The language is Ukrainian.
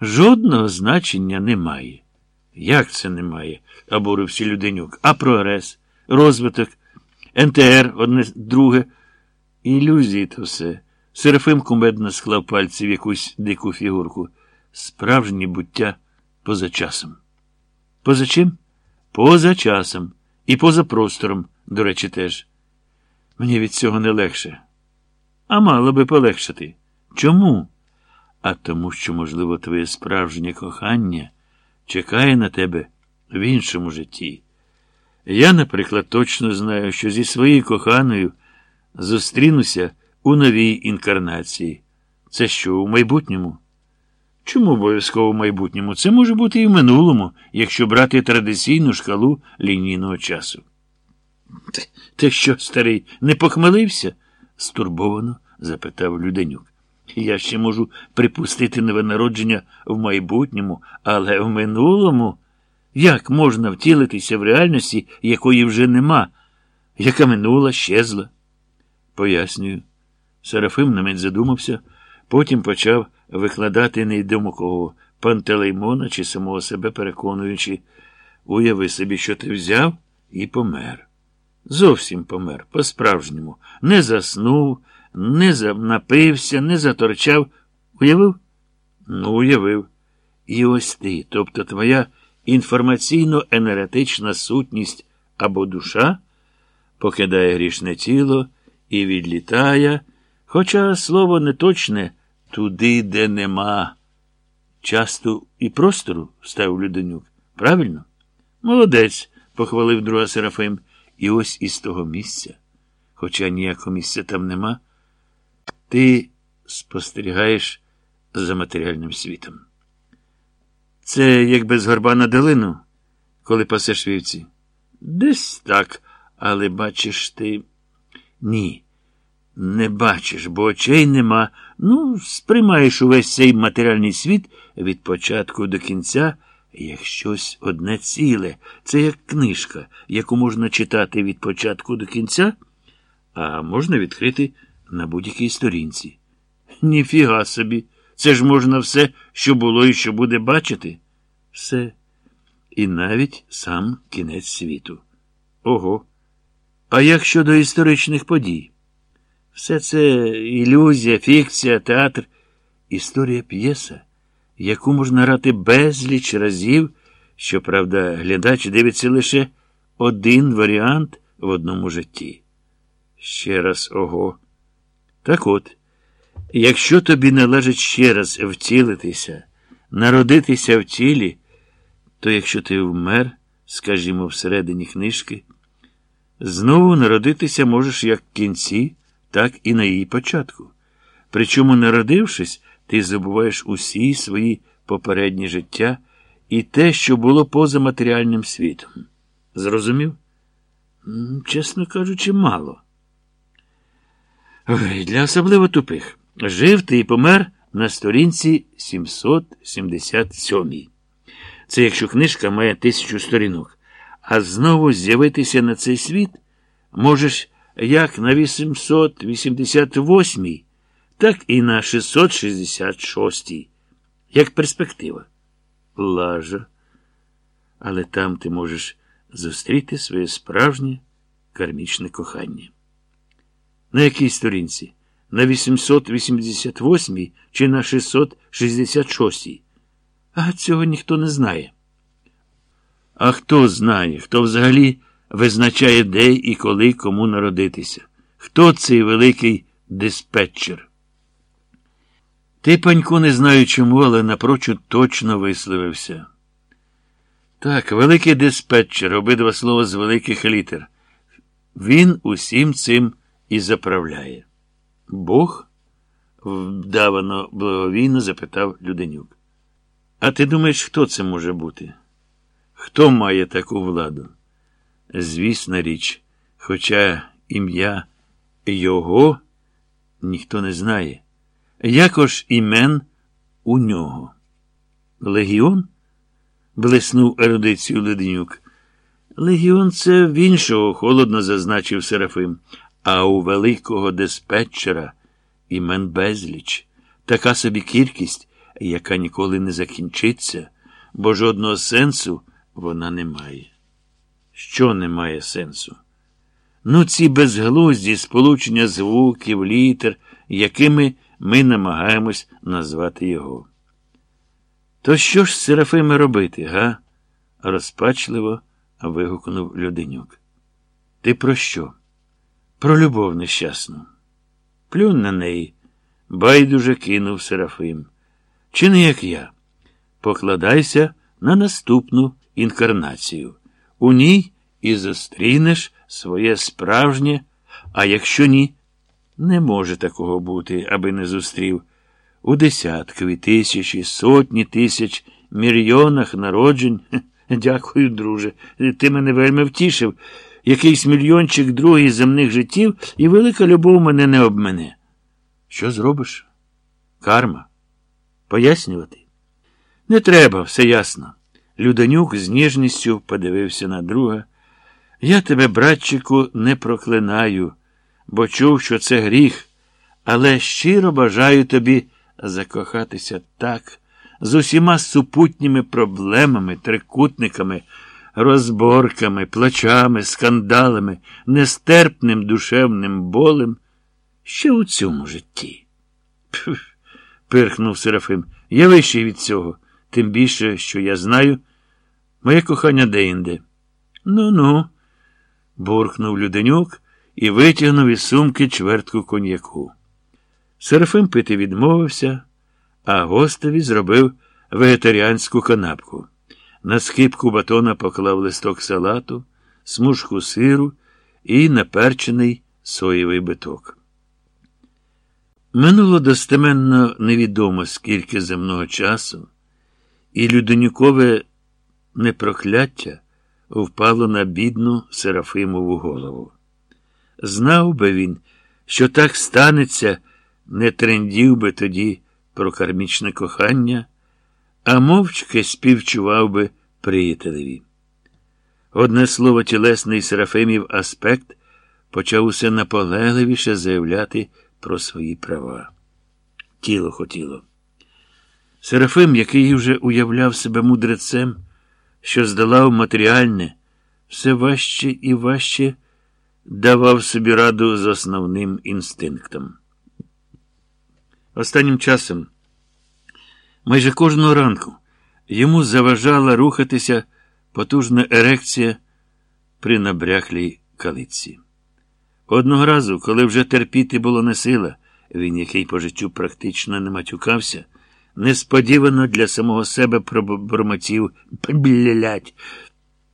жодного значення немає. Як це немає? обурився Люденюк. А прогрес, розвиток, НТР, одне друге. Ілюзії то все. Серафим кумедно склав пальці в якусь дику фігурку. Справжнє буття поза часом. Поза чим? Поза часом. І поза простором, до речі, теж. Мені від цього не легше. А мало би полегшати. Чому? А тому, що, можливо, твоє справжнє кохання чекає на тебе в іншому житті. Я, наприклад, точно знаю, що зі своєю коханою зустрінуся у новій інкарнації. Це що, у майбутньому? Чому обов'язково в майбутньому? Це може бути і в минулому, якщо брати традиційну шкалу лінійного часу. Ти, що, старий, не похмелився? стурбовано запитав Люденюк. Я ще можу припустити нове народження в майбутньому, але в минулому. Як можна втілитися в реальності, якої вже нема, яка минула, щезла? Пояснюю. Серафим на мить задумався, потім почав викладати невідомо кого Пантелеймона чи самого себе переконуючи, уяви собі, що ти взяв і помер. Зовсім помер, по-справжньому. Не заснув, не напився, не заторчав. Уявив? Ну, уявив. І ось ти, тобто твоя інформаційно-енергетична сутність або душа покидає грішне тіло і відлітає, хоча слово не точне туди, де нема. Часту і простору, став Люденюк. Правильно? Молодець, похвалив друга Серафим. І ось із того місця, хоча ніякого місця там нема, ти спостерігаєш за матеріальним світом. Це якби з горба на долину, коли пасеш вівці. Десь так, але бачиш ти. Ні, не бачиш, бо очей нема. Ну, сприймаєш увесь цей матеріальний світ від початку до кінця, як щось одне ціле. Це як книжка, яку можна читати від початку до кінця, а можна відкрити на будь-якій сторінці. Ніфіга собі. Це ж можна все, що було і що буде бачити. Все. І навіть сам кінець світу. Ого. А як щодо історичних подій? Все це ілюзія, фікція, театр, історія п'єса, яку можна грати безліч разів, щоправда, глядач дивиться лише один варіант в одному житті. Ще раз ого. Так от. Якщо тобі належить ще раз втілитися, народитися в тілі, то якщо ти вмер, скажімо, всередині книжки, знову народитися можеш як в кінці, так і на її початку. Причому, народившись, ти забуваєш усі свої попередні життя і те, що було поза матеріальним світом. Зрозумів? Чесно кажучи, мало. Ой, Для особливо тупих. Жив ти і помер на сторінці 777. Це якщо книжка має тисячу сторінок. А знову з'явитися на цей світ можеш як на 888, так і на 666, як перспектива. Лажа. Але там ти можеш зустріти своє справжнє кармічне кохання. На якій сторінці? На 888 чи на 666? -й? А цього ніхто не знає. А хто знає, хто взагалі визначає, де і коли кому народитися? Хто цей великий диспетчер? Ти, паньку, не знаю чому, але напрочуд точно висловився. Так, великий диспетчер, обидва слова з великих літер. Він усім цим і заправляє. Бог? вдавано благовійно запитав Люденюк. А ти думаєш, хто це може бути? Хто має таку владу? Звісна річ, хоча ім'я його ніхто не знає. Якож імен у нього. Легіон? блиснув ерудицію Леденюк. Легіон це в іншого, холодно зазначив Серафим. А у великого диспетчера імен безліч, така собі кількість, яка ніколи не закінчиться, бо жодного сенсу вона не має. Що не має сенсу? Ну, ці безглузді сполучення звуків, літер, якими ми намагаємось назвати його. То що ж з Серафими робити, га? розпачливо вигукнув Люденюк. Ти про що? Про любов нещасну. Плюнь на неї, байдуже кинув Серафим. Чи не як я? Покладайся на наступну інкарнацію. У ній і зустрінеш своє справжнє, а якщо ні, не може такого бути, аби не зустрів. У десяткові, тисячі, сотні тисяч, мільйонах народжень. Дякую, друже. Ти мене вельми втішив. Якийсь мільйончик другий земних життів, і велика любов мене не обмене. Що зробиш? Карма. Пояснювати? Не треба, все ясно. Людонюк з ніжністю подивився на друга. Я тебе, братчику, не проклинаю, бо чув, що це гріх, але щиро бажаю тобі закохатися так, з усіма супутніми проблемами, трикутниками, розборками, плачами, скандалами, нестерпним душевним болем, ще у цьому житті. Пф, пирхнув Серафим. Я вищий від цього, тим більше, що я знаю, моє кохання деінде. Ну ну буркнув Люденюк і витягнув із сумки чвертку коньяку. Серафим пити відмовився, а гостеві зробив вегетаріанську канапку. На скипку батона поклав листок салату, смужку сиру і наперчений соєвий биток. Минуло достеменно невідомо скільки земного часу, і Люденюкове непрокляття впало на бідну Серафимову голову. Знав би він, що так станеться, не трендів би тоді про кармічне кохання, а мовчки співчував би приятелеві. Одне слово, тілесний Серафимів аспект почав усе наполегливіше заявляти про свої права. Тіло хотіло. Серафим, який вже уявляв себе мудрецем, що здолав матеріальне, все важче і важче давав собі раду з основним інстинктом. Останнім часом, майже кожного ранку, йому заважала рухатися потужна ерекція при набряхлій калиці. Одного разу, коли вже терпіти було не сила, він, який по життю практично не матюкався, несподівано для самого себе пробормотів блять.